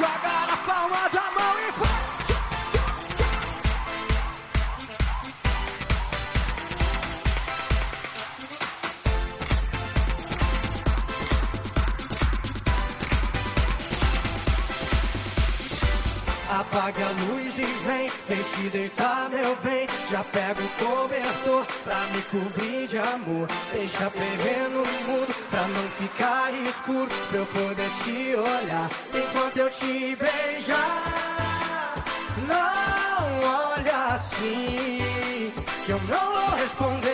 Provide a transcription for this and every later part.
Joga na palma da mão e vai. Apaga a luz e vem, vem se deitar, meu bem. Já pego o cobertor pra me cobrir de amor. Deixa ferver no mundo pra não ficar escuro. Pra eu poder te olhar enquanto eu te beijar. Não olha assim, que eu não vou responder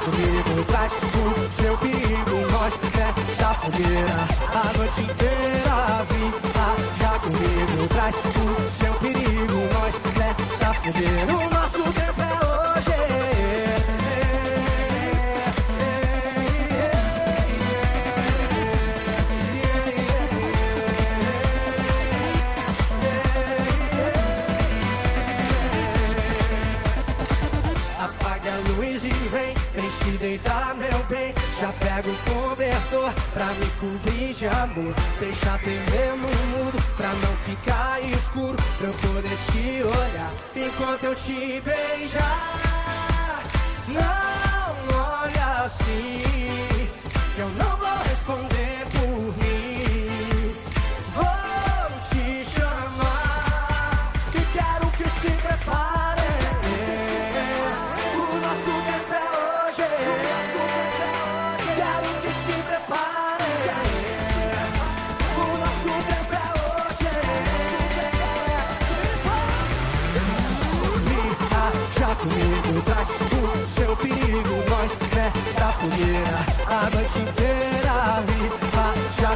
comigo, traz o seu perigo. Nós nessa fogueira a noite inteira. Vem já comigo, traz o seu perigo. Nós nessa fogueira. O nosso tempo é Apague a luz e vem, deitar, meu bem. Já pega o cobertor pra me cobrir de amor. Deixa TV no mudo pra não ficar escuro. Pra eu poder te olhar enquanto eu te beijar. Não olha assim, comigo, traz o seu perigo. Nós a noite inteira.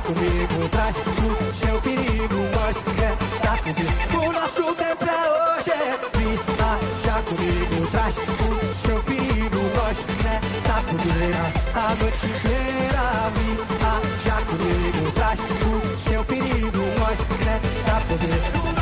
Comigo, traz o seu perigo. Nós nessa fogueira. O nosso tempo é hoje. Comigo, traz o seu perigo. Nós nessa fogueira a noite inteira. Já comigo,